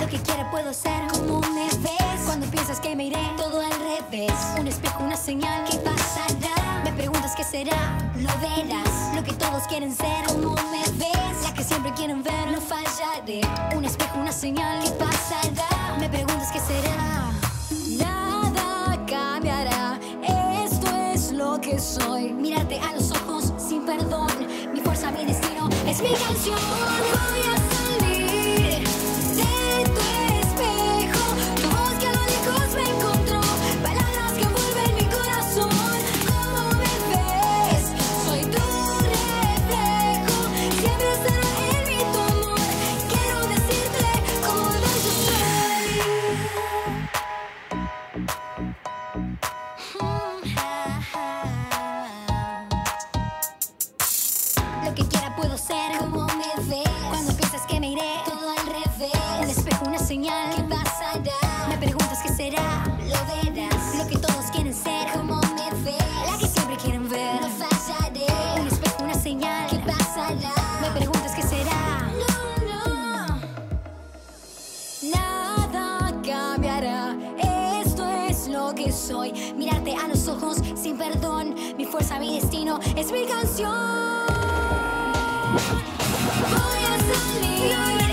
Lo que quiera puedo ser como me ves. Cuando piensas que me iré todo al revés. Un espejo, una señal, ¿qué pasará? Me preguntas qué será, lo verás. Lo que todos quieren ser como me ves. La que siempre quieren ver, no fallaré. Un espejo, una señal, ¿qué pasará? Me preguntas qué será. Nada cambiará, esto es lo que soy. Mirarte a los ojos sin perdón. Mi fuerza, mi destino es mi canción. Que quiera puedo ser como me ves. Cuando piensas que me iré todo al revés. Un espejo, una señal, ¿qué pasará? Me preguntas qué será, lo verás. Lo que todos quieren ser como me ves. La que siempre quieren ver, no fallaré. Un espejo, una señal, ¿qué pasará? Me preguntas qué será. No, no. Nada cambiará, esto es lo que soy. Mirarte a los ojos sin perdón, mi fuerza, mi destino es mi canción. Voy a salir.